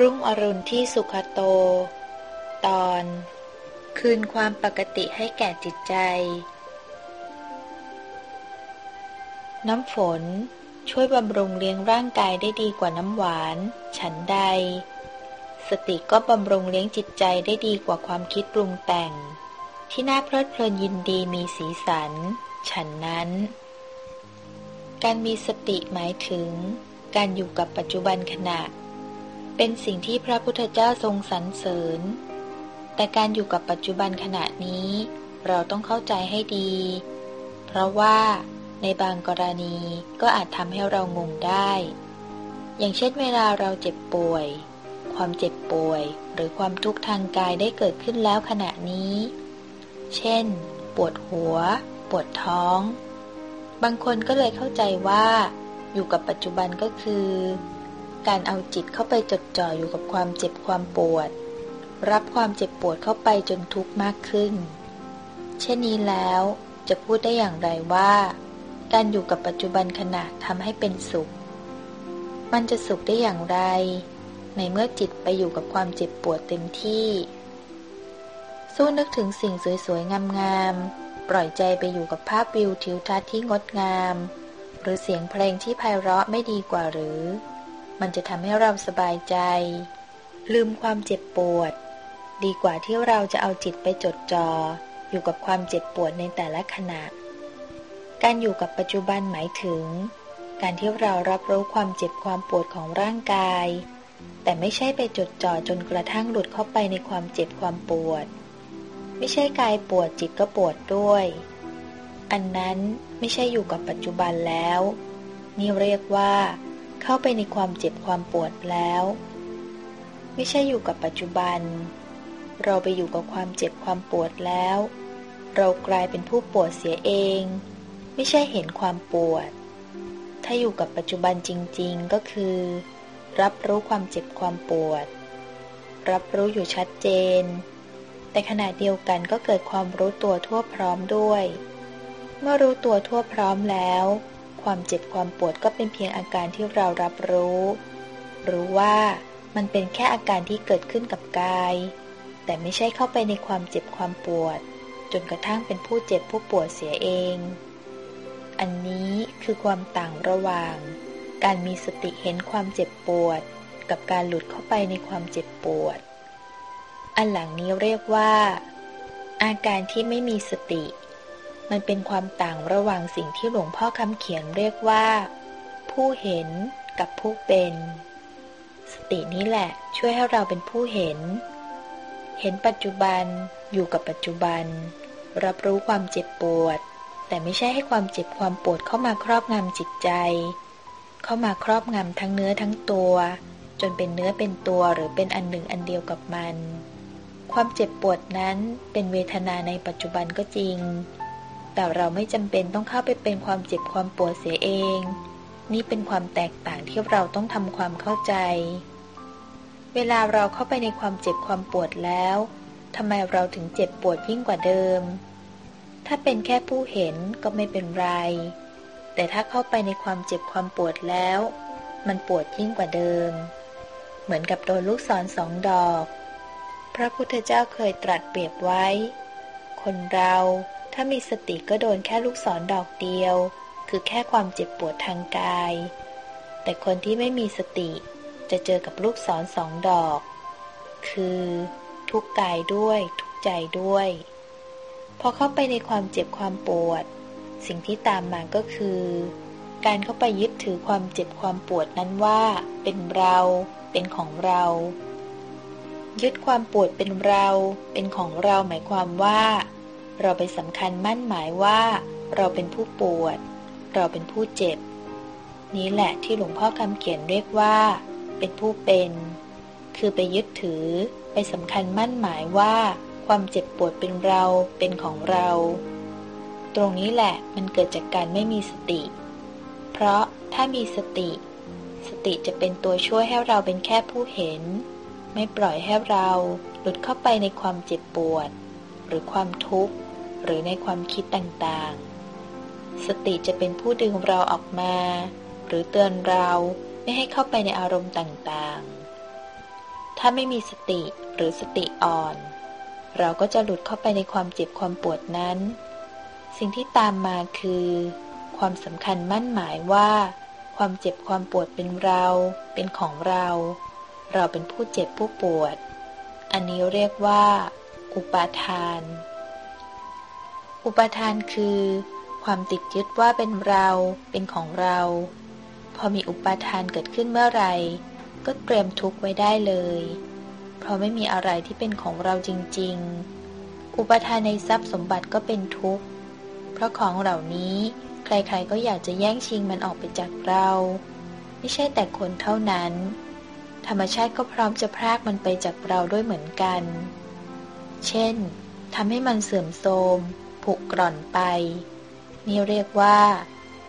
รุ่งอรุณที่สุขโต ตอน คืนความปกติให้แก่จิตใจ น้ำฝนช่วยบำรุงเลี้ยงร่างกายได้ดีกว่าน้ำหวาน ฉันใด สติก็บำรุงเลี้ยงจิตใจได้ดีกว่าความคิดปรุงแต่ง ที่น่าเพลิดเพลินยินดีมีสีสัน ฉันนั้น การมีสติหมายถึง การอยู่กับปัจจุบันขณะ เป็นสิ่งที่พระพุทธเจ้าทรงสรรเสริญ แต่การอยู่กับปัจจุบันขณะนี้ เราต้องเข้าใจให้ดี เพราะว่าในบางกรณีก็อาจทำให้เรางงได้ อย่างเช่นเวลาเราเจ็บป่วย ความเจ็บป่วยหรือความทุกข์ทางกายได้เกิดขึ้นแล้วขณะนี้ เช่น ปวดหัว ปวดท้อง บางคนก็เลยเข้าใจว่า อยู่กับปัจจุบันก็คือ การเอาจิตเข้าไปจดจ่ออยู่กับความเจ็บความปวด รับความเจ็บปวดเข้าไปจนทุกข์มากขึ้น เช่นนี้แล้วจะพูดได้อย่างไรว่า การอยู่กับปัจจุบันขณะทำให้เป็นสุข มันจะสุขได้อย่างไร ในเมื่อจิตไปอยู่กับความเจ็บปวดเต็มที่ สู้นึกถึงสิ่งสวยๆงามๆปล่อยใจไปอยู่กับภาพวิวทิวทัศน์ที่งดงาม หรือเสียงเพลงที่ไพเราะไม่ดีกว่าหรือ มันจะทำให้เราสบายใจ ลืมความเจ็บปวด ดีกว่าที่เราจะเอาจิตไปจดจอ่ออยู่กับความเจ็บปวดในแต่ละขณะ การอยู่กับปัจจุบันหมายถึง การที่เรารับรู้ความเจ็บความปวดของร่างกาย แต่ไม่ใช่ไปจดจ่อจนกระทั่งหลุดเข้าไปในความเจ็บความปวด ไม่ใช่กายปวดจิตก็ปวดด้วย อันนั้นไม่ใช่อยู่กับปัจจุบันแล้ว นี่เรียกว่า เข้าไปในความเจ็บความปวดแล้ว ไม่ใช่อยู่กับปัจจุบัน เราไปอยู่กับความเจ็บความปวดแล้ว เรากลายเป็นผู้ปวดเสียเอง ไม่ใช่เห็นความปวด ถ้าอยู่กับปัจจุบันจริง ๆ ก็คือ รับรู้ความเจ็บความปวด รับรู้อยู่ชัดเจน แต่ขณะเดียวกันก็เกิดความรู้ตัวทั่วพร้อมด้วย เมื่อรู้ตัวทั่วพร้อมแล้ว ความเจ็บความปวดก็เป็นเพียงอาการที่เรารับรู้ รู้ว่ามันเป็นแค่อาการที่เกิดขึ้นกับกาย แต่ไม่ใช่เข้าไปในความเจ็บความปวด จนกระทั่งเป็นผู้เจ็บผู้ปวดเสียเอง อันนี้คือความต่างระหว่าง การมีสติเห็นความเจ็บปวด กับการหลุดเข้าไปในความเจ็บปวด อันหลังนี้เรียกว่า อาการที่ไม่มีสติ มันเป็นความต่างระหว่างสิ่งที่หลวงพ่อคำเขียนเรียกว่า ผู้เห็นกับผู้เป็น สตินี้แหละช่วยให้เราเป็นผู้เห็น เห็นปัจจุบันอยู่กับปัจจุบัน รับรู้ความเจ็บปวด แต่ไม่ใช่ให้ความเจ็บความปวดเข้ามาครอบงำจิตใจ เข้ามาครอบงำทั้งเนื้อทั้งตัว จนเป็นเนื้อเป็นตัวหรือเป็นอันหนึ่งอันเดียวกับมัน ความเจ็บปวดนั้นเป็นเวทนาในปัจจุบันก็จริง แต่เราไม่จำเป็นต้องเข้าไปเป็นความเจ็บความปวดเสียเอง นี่เป็นความแตกต่างที่เราต้องทำความเข้าใจ เวลาเราเข้าไปในความเจ็บความปวดแล้วทำไมเราถึงเจ็บปวดยิ่งกว่าเดิม ถ้าเป็นแค่ผู้เห็นก็ไม่เป็นไร แต่ถ้าเข้าไปในความเจ็บความปวดแล้ว มันปวดยิ่งกว่าเดิม เหมือนกับโดนลูกศรสองดอก พระพุทธเจ้าเคยตรัสเปรียบไว้ คนเรา ถ้ามีสติก็โดนแค่ลูกศรดอกเดียว คือแค่ความเจ็บปวดทางกาย แต่คนที่ไม่มีสติจะเจอกับลูกศรสองดอก คือทุกกายด้วยทุกใจด้วย พอเข้าไปในความเจ็บความปวด สิ่งที่ตามมาก็คือ การเข้าไปยึดถือความเจ็บความปวดนั้นว่า เป็นเรา เป็นของเรา ยึดความปวดเป็นเรา เป็นของเราหมายความว่า เราไปสำคัญมั่นหมายว่า เราเป็นผู้ปวด เราเป็นผู้เจ็บ นี้แหละที่หลวงพ่อคำเขียนเรียกว่า เป็นผู้เป็น คือไปยึดถือ ไปสำคัญมั่นหมายว่า ความเจ็บปวดเป็นเราเป็นของเรา ตรงนี้แหละมันเกิดจากการไม่มีสติ เพราะถ้ามีสติ สติจะเป็นตัวช่วยให้เราเป็นแค่ผู้เห็น ไม่ปล่อยให้เราหลุดเข้าไปในความเจ็บปวด หรือความทุกข์ หรือในความคิดต่างๆ สติจะเป็นผู้ดึงเราออกมา หรือเตือนเราไม่ให้เข้าไปในอารมณ์ต่างๆ ถ้าไม่มีสติหรือสติอ่อน เราก็จะหลุดเข้าไปในความเจ็บความปวดนั้น สิ่งที่ตามมาคือ ความสำคัญมั่นหมายว่า ความเจ็บความปวดเป็นเรา เป็นของเรา เราเป็นผู้เจ็บผู้ปวด อันนี้เรียกว่า อุปาทาน อุปทานคือ ความติดยึดว่าเป็นเรา เป็นของเรา พอมีอุปทานเกิดขึ้นเมื่อไหร่ ก็เตรียมทุกข์ไว้ได้เลย เพราะไม่มีอะไรที่เป็นของเราจริง ๆ อุปทานในทรัพย์สมบัติก็เป็นทุกข์ เพราะของเหล่านี้ใครๆก็อยากจะแย่งชิงมันออกไปจากเรา ไม่ใช่แต่คนเท่านั้น ธรรมชาติก็พร้อมจะพรากมันไปจากเราด้วยเหมือนกัน เช่นทำให้มันเสื่อมโทรม ผุกร่อนไป นี่เรียกว่า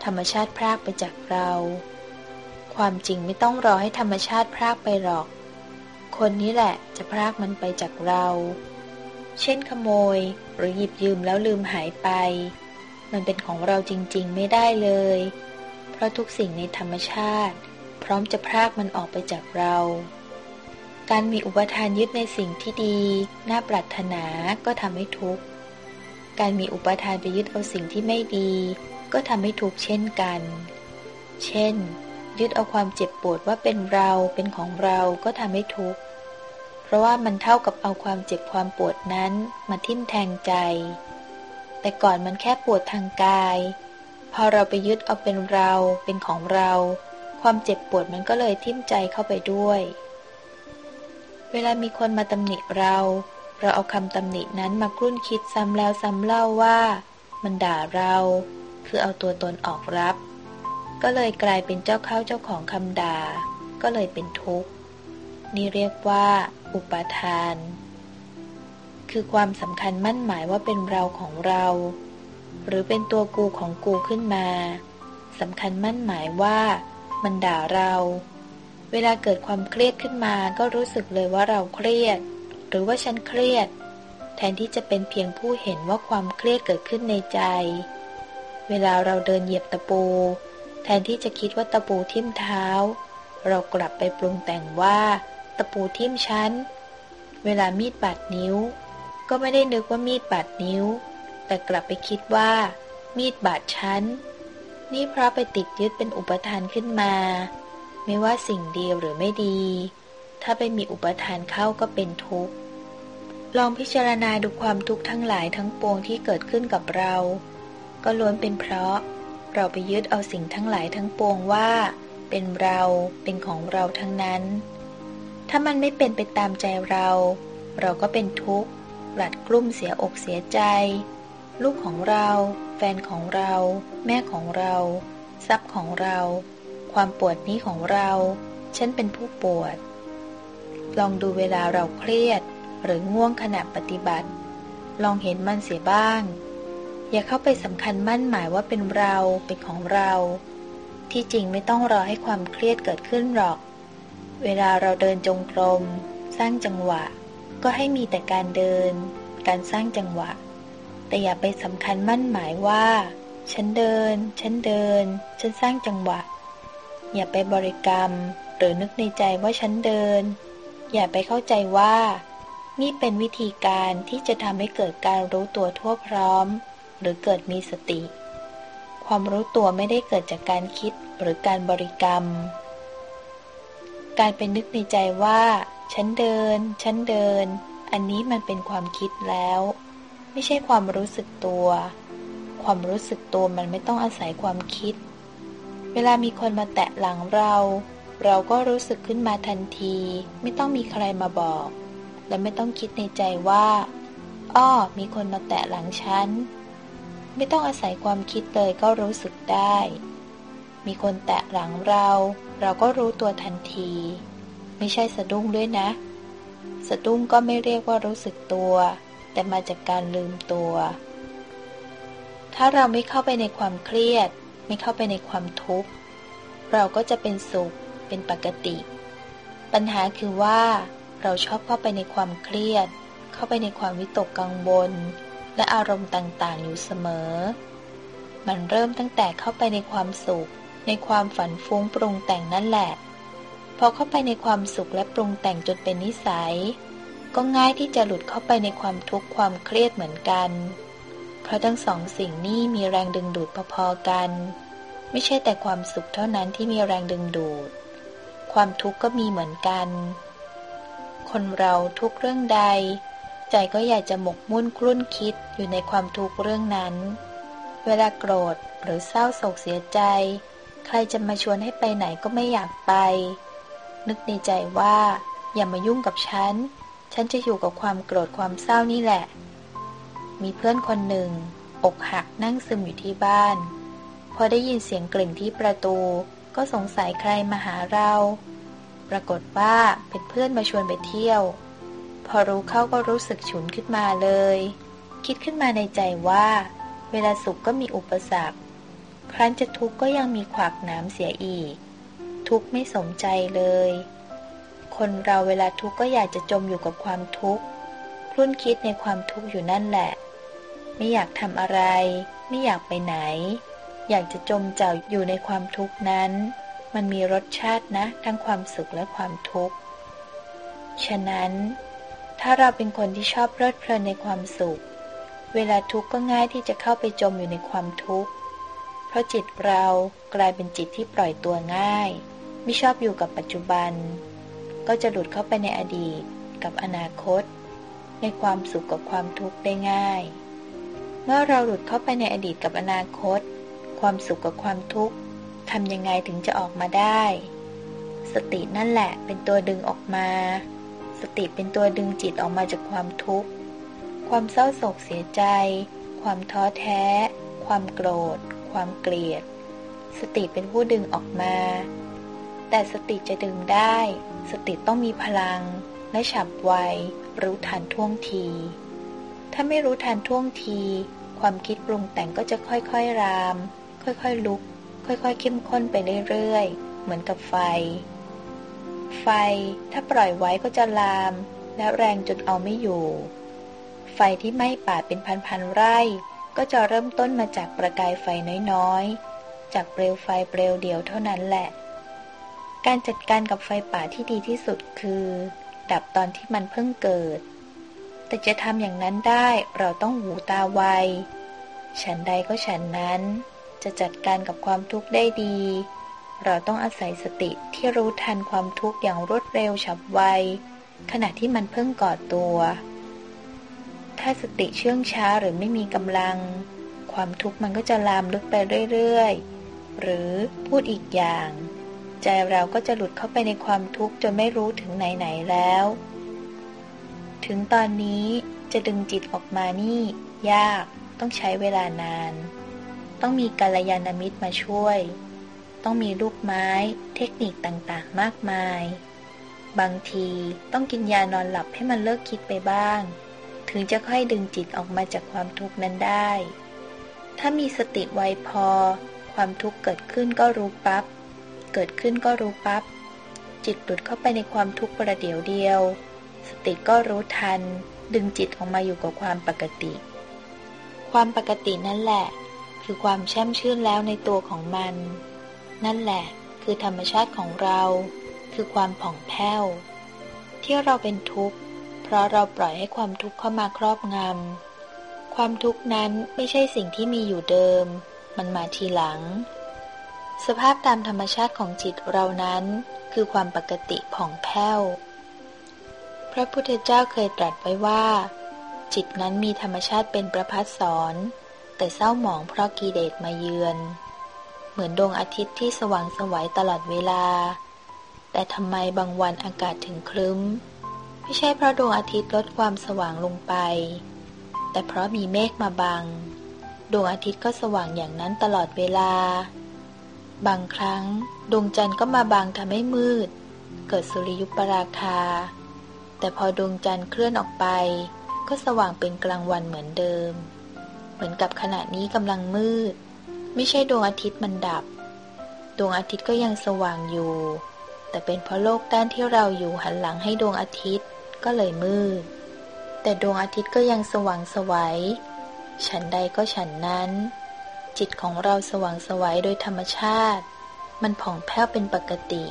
ธรรมชาติพรากไปจากเรา ความจริงไม่ต้องรอให้ธรรมชาติพรากไปหรอก คนนี้แหละจะพรากมันไปจากเรา เช่นขโมยหรือหยิบยืมแล้วลืมหายไป มันเป็นของเราจริงๆไม่ได้เลย เพราะทุกสิ่งในธรรมชาติ พร้อมจะพรากมันออกไปจากเราการมีอุปทานยึดในสิ่งที่ดี น่าปรารถนาก็ทำให้ทุกข์ การมีอุปทานไปยึดเอาสิ่งที่ไม่ดี ก็ทำให้ทุกข์เช่นกัน เช่น ยึดเอาความเจ็บปวดว่าเป็นเราเป็นของเราก็ทำให้ทุกข์ เพราะว่ามันเท่ากับเอาความเจ็บความปวดนั้นมาทิ่มแทงใจ แต่ก่อนมันแค่ปวดทางกาย พอเราไปยึดเอาเป็นเราเป็นของเรา ความเจ็บปวดมันก็เลยทิ่มใจเข้าไปด้วย เวลามีคนมาตำหนิเรา เราเอาคำตำหนินั้นมากรุ่นคิดซ้ำแล้วซ้ำเล่าว่า มันด่าเรา คือเอาตัวตนออกรับ ก็เลยกลายเป็นเจ้าเข้าเจ้าของคำด่า ก็เลยเป็นทุกข์ นี่เรียกว่า อุปาทาน คือความสำคัญมั่นหมายว่าเป็นเราของเรา หรือเป็นตัวกูของกูขึ้นมาสำคัญมั่นหมายว่า มันด่าเรา เวลาเกิดความเครียดขึ้นมาก็รู้สึกเลยว่าเราเครียด หรือว่าฉันเครียด แทนที่จะเป็นเพียงผู้เห็นว่าความเครียดเกิดขึ้นในใจ เวลาเราเดินเหยียบตะปู แทนที่จะคิดว่าตะปูทิ่มเท้า เรากลับไปปรุงแต่งว่า ตะปูทิ่มชั้นเวลามีดบาดนิ้ว ก็ไม่ได้นึกว่ามีดบาดนิ้ว แต่กลับไปคิดว่า มีดบาดชั้นนี่เพราะไปติดยึดเป็นอุปทานขึ้นมา ไม่ว่าสิ่งดีหรือไม่ดี ถ้าไปมีอุปทานเข้าก็เป็นทุกข์ ลองพิจารณาดูความทุกข์ทั้งหลายทั้งปวงที่เกิดขึ้นกับเรา ก็ล้วนเป็นเพราะ เราไปยึดเอาสิ่งทั้งหลายทั้งปวงว่า เป็นเรา เป็นของเราทั้งนั้น ถ้ามันไม่เป็นไปตามใจเรา เราก็เป็นทุกข์หลัดกลุ้มเสียอกเสียใจ ลูกของเรา แฟนของเรา แม่ของเรา ทรัพย์ของเรา ความปวดนี้ของเรา ฉันเป็นผู้ปวด ลองดูเวลาเราเครียด หรือง่วงขณะปฏิบัติ ลองเห็นมันเสียบ้าง อย่าเข้าไปสำคัญมั่นหมายว่าเป็นเราเป็นของเรา ที่จริงไม่ต้องรอให้ความเครียดเกิดขึ้นหรอก เวลาเราเดินจงกรม สร้างจังหวะ ก็ให้มีแต่การเดิน การสร้างจังหวะ แต่อย่าไปสำคัญมั่นหมายว่า ฉันเดิน ฉันเดิน ฉันสร้างจังหวะ อย่าไปบริกรรม หรือนึกในใจว่าฉันเดิน อย่าไปเข้าใจว่า นี่เป็นวิธีการที่จะทำให้เกิดการรู้ตัวทั่วพร้อม หรือเกิดมีสติ ความรู้ตัวไม่ได้เกิดจากการคิดหรือการบริกรรม การเป็นนึกในใจว่า ฉันเดิน ฉันเดิน อันนี้มันเป็นความคิดแล้ว ไม่ใช่ความรู้สึกตัว ความรู้สึกตัวมันไม่ต้องอาศัยความคิด เวลามีคนมาแตะหลังเรา เราก็รู้สึกขึ้นมาทันที ไม่ต้องมีใครมาบอก และไม่ต้องคิดในใจว่า อ้อ มีคนมาแตะหลังฉัน ไม่ต้องอาศัยความคิดเลยก็รู้สึกได้ มีคนแตะหลังเรา เราก็รู้ตัวทันที ไม่ใช่สะดุ้งด้วยนะ สะดุ้งก็ไม่เรียกว่ารู้สึกตัว แต่มาจากการลืมตัว ถ้าเราไม่เข้าไปในความเครียด ไม่เข้าไปในความทุกข์ เราก็จะเป็นสุข เป็นปกติ ปัญหาคือว่าเราชอบเข้าไปในความเครียด เข้าไปในความวิตกกังวล และอารมณ์ต่างๆ อยู่เสมอ มันเริ่มตั้งแต่เข้าไปในความสุข ในความฝันฟุ้งปรุงแต่งนั่นแหละ พอเข้าไปในความสุขและปรุงแต่งจนเป็นนิสัย ก็ง่ายที่จะหลุดเข้าไปในความทุกข์ความเครียดเหมือนกัน เพราะทั้งสองสิ่งนี้มีแรงดึงดูดพอๆกัน ไม่ใช่แต่ความสุขเท่านั้นที่มีแรงดึงดูด ความทุกข์ก็มีเหมือนกัน คนเราทุกเรื่องใด ใจก็อยากจะหมกมุ่นคลุ่นคิดอยู่ในความทุกข์เรื่องนั้น เวลาโกรธหรือเศร้าโศกเสียใจ ใครจะมาชวนให้ไปไหนก็ไม่อยากไป นึกในใจว่า อย่ามายุ่งกับฉัน ฉันจะอยู่กับความโกรธความเศร้านี่แหละ มีเพื่อนคนหนึ่ง อกหักนั่งซึมอยู่ที่บ้าน พอได้ยินเสียงกลิ่งที่ประตู ก็สงสัยใครมาหาเรา ปรากฏว่าเป็นเพื่อนมาชวนไปเที่ยว พอรู้เข้าก็รู้สึกฉุนขึ้นมาเลย คิดขึ้นมาในใจว่า เวลาสุขก็มีอุปสรรค ครั้นจะทุกข์ก็ยังมีขวากหนามเสียอีก ทุกข์ไม่สมใจเลย คนเราเวลาทุกข์ก็อยากจะจมอยู่กับความทุกข์คลุ่นคิดในความทุกข์อยู่นั่นแหละ ไม่อยากทำอะไร ไม่อยากไปไหน อยากจะจมเจ่าอยู่ในความทุกข์นั้น มันมีรสชาตินะ ทั้งความสุขและความทุกข์ ฉะนั้น ถ้าเราเป็นคนที่ชอบเพลิดเพลินในความสุข เวลาทุกข์ก็ง่ายที่จะเข้าไปจมอยู่ในความทุกข์ เพราะจิตเรากลายเป็นจิตที่ปล่อยตัวง่าย ไม่ชอบอยู่กับปัจจุบัน ก็จะหลุดเข้าไปในอดีตกับอนาคต ในความสุขกับความทุกข์ได้ง่าย เมื่อเราหลุดเข้าไปในอดีตกับอนาคต ความสุขกับความทุกข์ทำยังไงถึงจะออกมาได้ สตินั่นแหละเป็นตัวดึงออกมา สติเป็นตัวดึงจิตออกมาจากความทุกข์ ความเศร้าโศกเสียใจ ความท้อแท้ ความโกรธ ความเกลียด สติเป็นผู้ดึงออกมา แต่สติจะดึงได้ สติต้องมีพลัง และฉับไว รู้ทันท่วงที ถ้าไม่รู้ทันท่วงที ความคิดปรุงแต่งก็จะค่อยๆราม ค่อยๆลุก ค่อยๆเข้มข้นไปเรื่อยๆ เหมือนกับไฟ ไฟถ้าปล่อยไว้ก็จะลาม และแรงจนเอาไม่อยู่ ไฟที่ไหม้ป่าเป็นพันๆไร่ ก็จะเริ่มต้นมาจากประกายไฟน้อยๆ จากเปลวไฟเปลวเดียวเท่านั้นแหละ การจัดการกับไฟป่าที่ดีที่สุดคือ ดับตอนที่มันเพิ่งเกิด แต่จะทำอย่างนั้นได้เราต้องหูตาไวฉันใดก็ฉันนั้น จะจัดการกับความทุกข์ได้ดี เราต้องอาศัยสติที่รู้ทันความทุกข์อย่างรวดเร็วฉับไว ขณะที่มันเพิ่งก่อตัว ถ้าสติเชื่องช้าหรือไม่มีกำลัง ความทุกข์มันก็จะลามลึกไปเรื่อยๆ หรือพูดอีกอย่าง ใจเราก็จะหลุดเข้าไปในความทุกข์จนไม่รู้ถึงไหนๆแล้ว ถึงตอนนี้จะดึงจิตออกมานี่ ยากต้องใช้เวลานาน ต้องมีกัลยาณมิตรมาช่วย ต้องมีลูกไม้ เทคนิคต่างๆ มากมาย บางทีต้องกินยานอนหลับให้มันเลิกคิดไปบ้าง ถึงจะค่อยดึงจิตออกมาจากความทุกข์นั้นได้ ถ้ามีสติไวพอ ความทุกข์เกิดขึ้นก็รู้ปับ๊บ เกิดขึ้นก็รู้ปับ๊บ จิตหลุดเข้าไปในความทุกข์ประเดี๋ยวเดียว สติก็รู้ทัน ดึงจิตออกมาอยู่กับความปกติ ความปกตินั่นแหละ คือความแช่มชื่นแล้วในตัวของมัน นั่นแหละ คือธรรมชาติของเรา คือความผ่องแผ้ว ที่เราเป็นทุกข์ เพราะเราปล่อยให้ความทุกข์เข้ามาครอบงำ ความทุกข์นั้นไม่ใช่สิ่งที่มีอยู่เดิม มันมาทีหลัง สภาพตามธรรมชาติของจิตเรานั้น คือความปกติผ่องแผ้ว พระพุทธเจ้าเคยตรัสไว้ว่า จิตนั้นมีธรรมชาติเป็นประพัดสอน แต่เศร้าหมองเพราะกิเลสมาเยือน เหมือนดวงอาทิตย์ที่สว่างสวัยตลอดเวลา แต่ทำไมบางวันอากาศถึงครึ้ม ไม่ใช่เพราะดวงอาทิตย์ลดความสว่างลงไป แต่เพราะมีเมฆมาบัง ดวงอาทิตย์ก็สว่างอย่างนั้นตลอดเวลา บางครั้ง ดวงจันทร์ก็มาบังทำให้มืด เกิดสุริยุปราคา แต่พอดวงจันทร์เคลื่อนออกไป ก็สว่างเป็นกลางวันเหมือนเดิม เหมือนกับขณะนี้กำลังมืด ไม่ใช่ดวงอาทิตย์มันดับ ดวงอาทิตย์ก็ยังสว่างอยู่ แต่เป็นเพราะโลกด้านที่เราอยู่หันหลังให้ดวงอาทิตย์ก็เลยมืด แต่ดวงอาทิตย์ก็ยังสว่างสวยัยฉันใดก็ฉันนั้น จิตของเราสว่างสวัยโดยธรรมชาติ มันผ่องแผ้วเป็นปกติ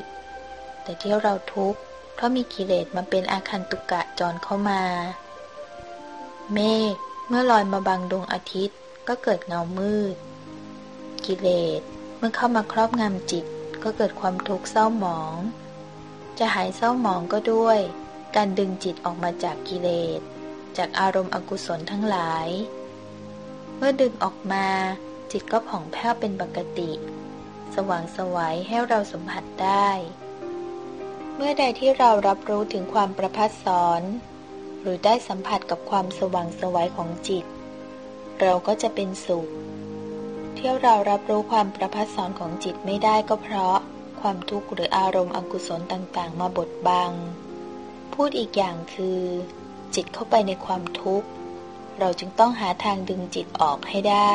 แต่ที่เราทุกข์เพราะมีกิเลสมาเป็นอาคันตุกะจรเข้ามา เมฆ เมื่อลอยมาบังดวงอาทิตย์ก็เกิดเงามืด กิเลสเมื่อเข้ามาครอบงำจิตก็เกิดความทุกข์เศร้าหมอง จะหายเศร้าหมองก็ด้วย การดึงจิตออกมาจากกิเลส จากอารมณ์อกุศลทั้งหลาย เมื่อดึงออกมาจิตก็ผ่องแผ้วเป็นปกติ สว่างสวัยให้เราสัมผัสได้ เมื่อใดที่เรารับรู้ถึงความประพัดสอน หรือได้สัมผัสกับความสว่างสวัยของจิต เราก็จะเป็นสุข เที่ยวเรารับรู้ความประพัดสอนของจิตไม่ได้ก็เพราะความทุกข์หรืออารมณ์อกุศลต่างๆ มาบดบัง พูดอีกอย่างคือ จิตเข้าไปในความทุกข์ เราจึงต้องหาทางดึงจิตออกให้ได้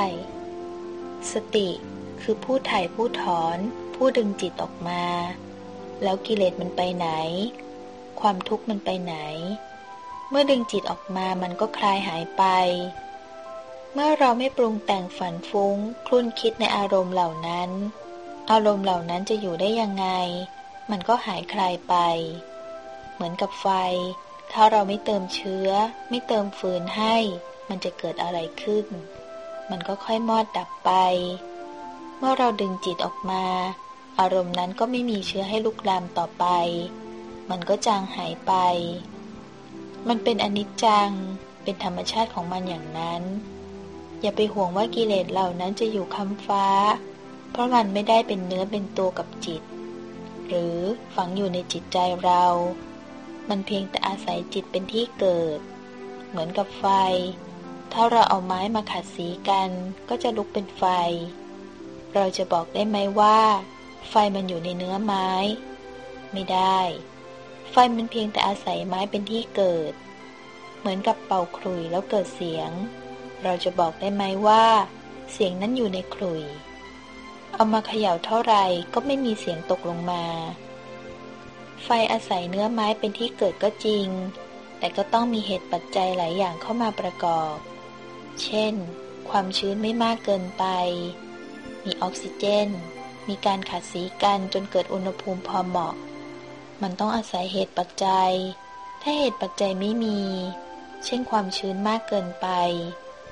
สติคือผู้ถ่ายผู้ถอน ผู้ดึงจิตออกมา แล้วกิเลสมันไปไหน ความทุกข์มันไปไหน เมื่อดึงจิตออกมามันก็คลายหายไป เมื่อเราไม่ปรุงแต่งฝันฟุ้ง คลุ่นคิดในอารมณ์เหล่านั้น อารมณ์เหล่านั้นจะอยู่ได้ยังไง มันก็หายคลายไป เหมือนกับไฟ ถ้าเราไม่เติมเชื้อ ไม่เติมฟืนให้ มันจะเกิดอะไรขึ้น มันก็ค่อยมอดดับไป เมื่อเราดึงจิตออกมา อารมณ์นั้นก็ไม่มีเชื้อให้ลุกลามต่อไป มันก็จางหายไป มันเป็นอนิจจัง เป็นธรรมชาติของมันอย่างนั้น อย่าไปห่วงว่ากิเลสเหล่านั้นจะอยู่คำฟ้า เพราะมันไม่ได้เป็นเนื้อเป็นตัวกับจิต หรือฝังอยู่ในจิตใจเรา มันเพียงแต่อาศัยจิตเป็นที่เกิด เหมือนกับไฟ ถ้าเราเอาไม้มาขัดสีกันก็จะลุกเป็นไฟ เราจะบอกได้ไหมว่า ไฟมันอยู่ในเนื้อไม้ ไม่ได้ ไฟมันเพียงแต่อาศัยไม้เป็นที่เกิด เหมือนกับเป่าคลุยแล้วเกิดเสียง เราจะบอกได้ไหมว่า เสียงนั้นอยู่ในคลุย เอามาเขย่าเท่าไรก็ไม่มีเสียงตกลงมา ไฟอาศัยเนื้อไม้เป็นที่เกิดก็จริง แต่ก็ต้องมีเหตุปัจจัยหลายอย่างเข้ามาประกอบ เช่น ความชื้นไม่มากเกินไป มีออกซิเจน มีการขัดสีกันจนเกิดอุณหภูมิพอเหมาะ มันต้องอาศัยเหตุปัจจัย ถ้าเหตุปัจจัยไม่มี เช่นความชื้นมากเกินไป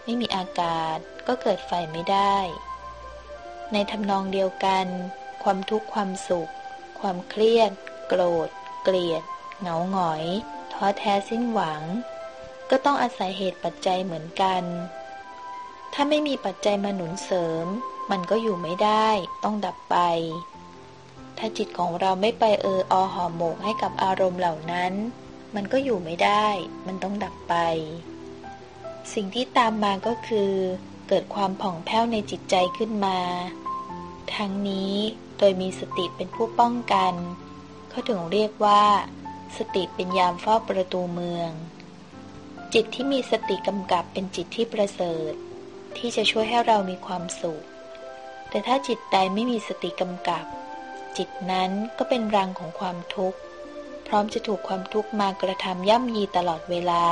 ไม่มีอากาศก็เกิดไฟไม่ได้ ในทำนองเดียวกัน ความทุกข์ความสุข ความเครียด โกรธ เกลียด เหงาหงอย ท้อแท้สิ้นหวัง ก็ต้องอาศัยเหตุปัจจัยเหมือนกัน ถ้าไม่มีปัจจัยมาหนุนเสริม มันก็อยู่ไม่ได้ ต้องดับไป ถ้าจิตของเราไม่ไปเอออหอหมกให้กับอารมณ์เหล่านั้น มันก็อยู่ไม่ได้ มันต้องดับไป สิ่งที่ตามมาก็คือ เกิดความผ่องแผ้วในจิตใจขึ้นมา ทั้งนี้โดยมีสติเป็นผู้ป้องกัน เขาถึงเรียกว่า สติเป็นยามเฝ้าประตูเมือง จิตที่มีสติกำกับเป็นจิตที่ประเสริฐ ที่จะช่วยให้เรามีความสุข แต่ถ้าจิตใดไม่มีสติกำกับ จิตนั้นก็เป็นรังของความทุกข์ พร้อมจะถูกความทุกข์มากระทำย่ำยีตลอดเวลา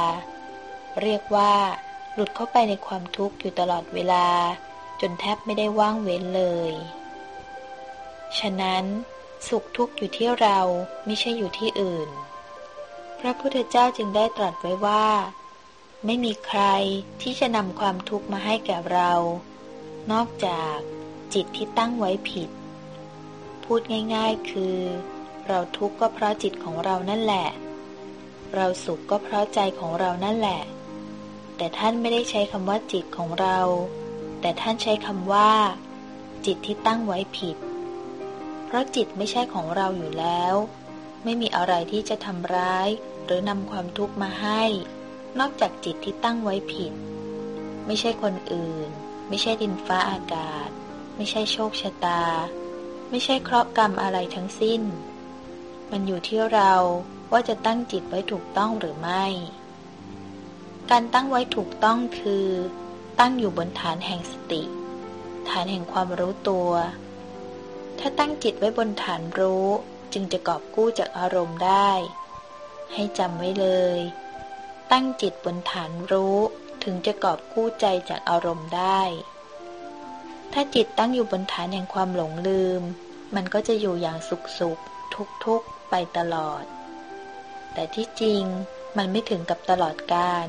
เรียกว่า หลุดเข้าไปในความทุกข์อยู่ตลอดเวลา จนแทบไม่ได้ว่างเว้นเลย ฉะนั้น สุขทุกข์อยู่ที่เราไม่ใช่อยู่ที่อื่น พระพุทธเจ้าจึงได้ตรัสไว้ว่า ไม่มีใครที่จะนำความทุกข์มาให้แก่เรา นอกจากจิตที่ตั้งไว้ผิด พูดง่ายๆ คือ เราทุกข์ก็เพราะจิตของเรานั่นแหละ เราสุขก็เพราะใจของเรานั่นแหละ แต่ท่านไม่ได้ใช้คำว่าจิตของเรา แต่ท่านใช้คำว่า จิตที่ตั้งไว้ผิด เพราะจิตไม่ใช่ของเราอยู่แล้ว ไม่มีอะไรที่จะทำร้าย หรือนำความทุกข์มาให้ นอกจากจิตที่ตั้งไว้ผิด ไม่ใช่คนอื่น ไม่ใช่ดินฟ้าอากาศ ไม่ใช่โชคชะตา ไม่ใช่เคราะห์กรรมอะไรทั้งสิ้น มันอยู่ที่เราว่าจะตั้งจิตไว้ถูกต้องหรือไม่ การตั้งไว้ถูกต้องคือ ตั้งอยู่บนฐานแห่งสติ ฐานแห่งความรู้ตัว ถ้าตั้งจิตไว้บนฐานรู้จึงจะกอบกู้จากอารมณ์ได้ ให้จำไว้เลย ตั้งจิตบนฐานรู้ถึงจะกอบกู้ใจจากอารมณ์ได้ ถ้าจิตตั้งอยู่บนฐานแห่งความหลงลืม มันก็จะอยู่อย่างสุขสุขทุกทุกไปตลอด แต่ที่จริงมันไม่ถึงกับตลอดกาล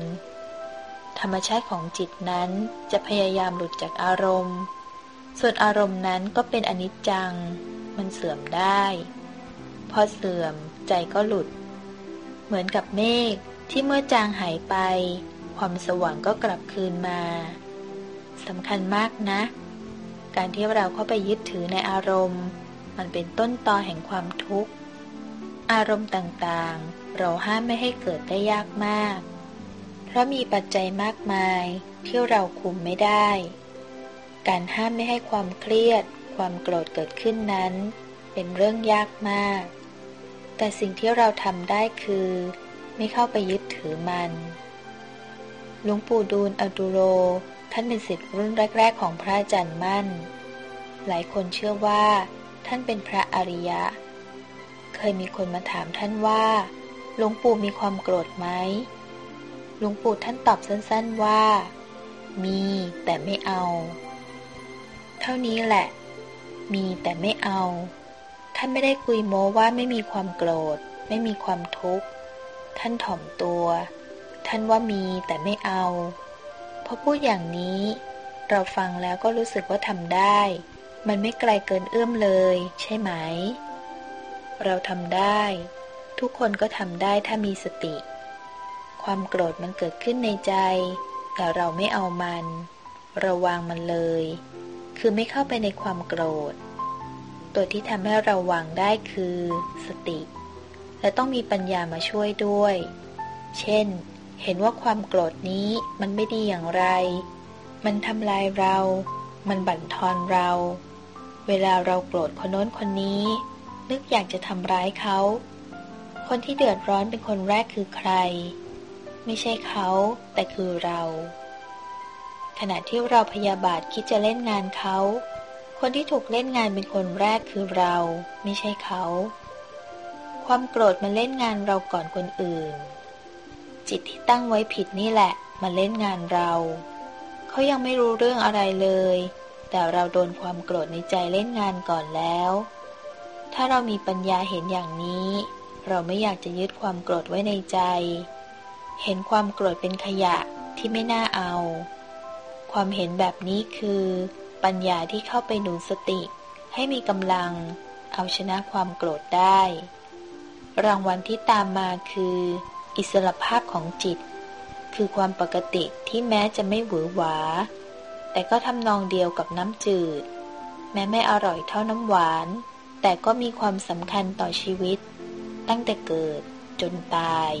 ธรรมชาติของจิตนั้นจะพยายามหลุดจากอารมณ์ ส่วนอารมณ์นั้นก็เป็นอนิจจัง มันเสื่อมได้ พอเสื่อมใจก็หลุด เหมือนกับเมฆที่เมื่อจางหายไป ความสว่างก็กลับคืนมาสำคัญมากนะ การที่เราเข้าไปยึดถือในอารมณ์ มันเป็นต้นตอแห่งความทุกข์ อารมณ์ต่างๆ เราห้ามไม่ให้เกิดได้ยากมาก เพราะมีปัจจัยมากมายที่เราคุมไม่ได้ การห้ามไม่ให้ความเครียด ความโกรธเกิดขึ้นนั้น เป็นเรื่องยากมาก แต่สิ่งที่เราทำได้คือ ไม่เข้าไปยึดถือมันหลวงปู่ดูลอดุโร ท่านเป็นศิษย์รุ่นแรก ๆ ของพระอาจารย์มั่น หลายคนเชื่อว่า ท่านเป็นพระอริยะ เคยมีคนมาถามท่านว่าหลวงปู่มีความโกรธไหมหลวงปู่ท่านตอบสั้นๆว่า มีแต่ไม่เอา เท่านี้แหละ มีแต่ไม่เอา ท่านไม่ได้คุยโม้ว่าไม่มีความโกรธ ไม่มีความทุกข์ ท่านถ่อมตัว ท่านว่ามีแต่ไม่เอา พอพูดอย่างนี้ เราฟังแล้วก็รู้สึกว่าทำได้ มันไม่ไกลเกินเอื้อมเลย ใช่ไหม เราทำได้ ทุกคนก็ทำได้ถ้ามีสติ ความโกรธมันเกิดขึ้นในใจ แต่เราไม่เอามันระวางมันเลย คือไม่เข้าไปในความโกรธ ตัวที่ทำให้เราวางได้คือ สติ และต้องมีปัญญามาช่วยด้วย เช่น เห็นว่าความโกรธนี้มันไม่ดีอย่างไร มันทำลายเรา มันบั่นทอนเรา เวลาเราโกรธคนโน้นคนนี้ นึกอยากจะทำร้ายเขา คนที่เดือดร้อนเป็นคนแรกคือใคร ไม่ใช่เขาแต่คือเรา ขณะที่เราพยาบาทคิดจะเล่นงานเขา คนที่ถูกเล่นงานเป็นคนแรกคือเรา ไม่ใช่เขา ความโกรธมาเล่นงานเราก่อนคนอื่น จิตที่ตั้งไว้ผิดนี่แหละ มาเล่นงานเรา เขายังไม่รู้เรื่องอะไรเลย แต่เราโดนความโกรธในใจเล่นงานก่อนแล้ว ถ้าเรามีปัญญาเห็นอย่างนี้ เราไม่อยากจะยึดความโกรธไว้ในใจ เห็นความโกรธเป็นขยะที่ไม่น่าเอา ความเห็นแบบนี้คือ ปัญญาที่เข้าไปหนุนสติ ให้มีกำลัง เอาชนะความโกรธได้ รางวัลที่ตามมาคือ อิสรภาพของจิต คือความปกติที่แม้จะไม่หวือหวา แต่ก็ทำนองเดียวกับน้ำจืด แม้ไม่อร่อยเท่าน้ำหวาน แต่ก็มีความสำคัญต่อชีวิต ตั้งแต่เกิดจนตาย